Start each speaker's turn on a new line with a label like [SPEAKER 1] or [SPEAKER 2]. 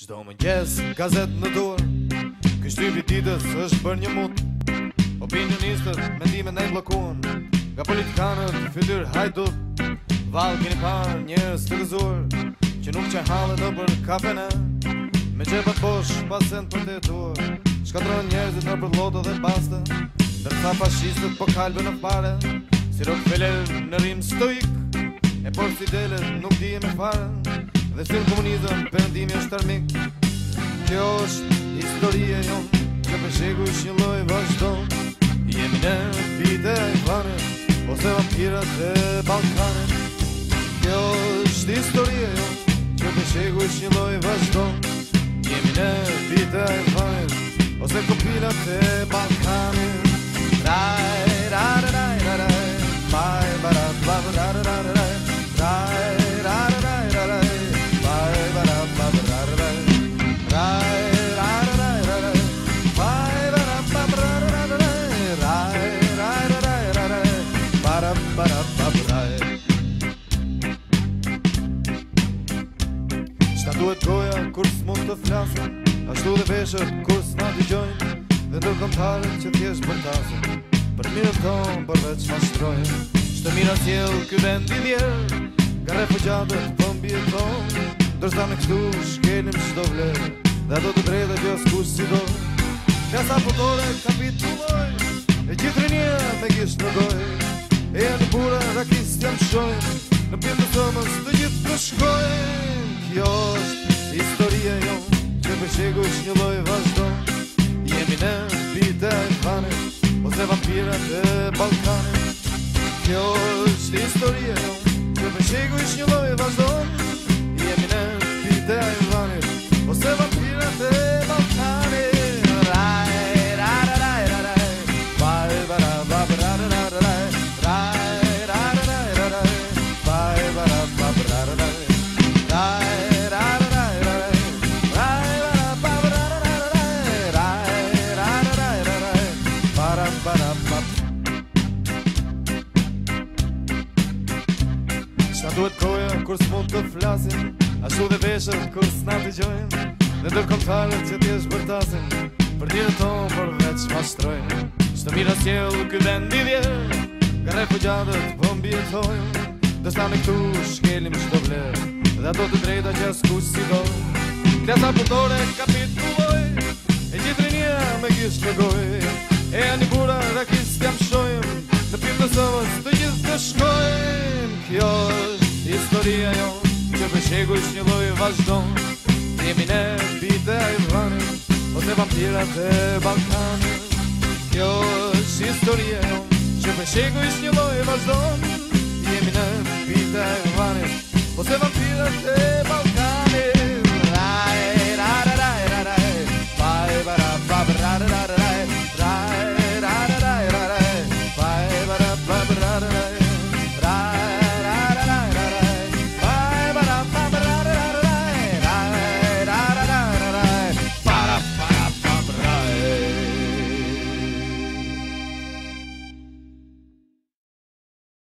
[SPEAKER 1] Qdo më njës, gazet në dur Kështu i vititës është për një mut Opinionistët, mendime në i blokun Ka politikanët, fytyr hajdut Valë kini parë njës të gëzur Që nuk që halë dhe për kafene Me që për posh, pasen për të tur Shkatron njërzit në për loto dhe paste Dërta nësa fashistët për po kalbë në pare Si rëk fele në rim stoik E por si delet nuk di e me pare de ser comunista aprendi meus termos que hoje estaria eu que eu chego e xilo e bastão e a minha vida é clara você vai vir até balcana que hoje estaria eu que eu chego e xilo e bastão e a minha vida é clara você vai vir até balcana trai para duhet goja kur s'mon të flasën Ashtu dhe veshët kur s'na t'i gjojnë Dhe në këmparën që t'jesh për tasën Për mirën tonë përveç ma shkrojnë Qëtë mirën t'jel kë vend i djerë Ka refugjate për mbi e tonë Dërsta këtu shkelim qdo Dhe do të drejtë e bjës kusë si do Nga sa përdore kapitulloj E gjithë rinje me gjithë në shkoj Në pjen të thëmës të gjithë të shkoj Kjo është historie jo Që për një loj vazhdo Jemi në bite e kvane Ose vampirat e Balkane Kjo është Na duhet koja kur s'mon të flasin A shu dhe veshër kur s'na të gjojnë Dhe në kontarët që t'jesh bërtasin Për t'i dhe tonë për veç ma shtrojnë Shtë mirë as këtë vendi dhe Kare ku po mbi e tojnë Dhe s'na me këtu shkelim shto vler Dhe ato të drejta që asku si do Këtë ta kapit ka voj E gjithë rinja me gjithë të goj E janë i bura rakis t'jam shojnë Në pitë të sëvës të gjithë të shkojnë Kjo dia jo Që për shegu ish një loj vazhdon Jemi ne bite a i vrani Ose po vampira të Balkani Kjo është historie jo Që për shegu ish një loj vazhdon Jemi ne bite a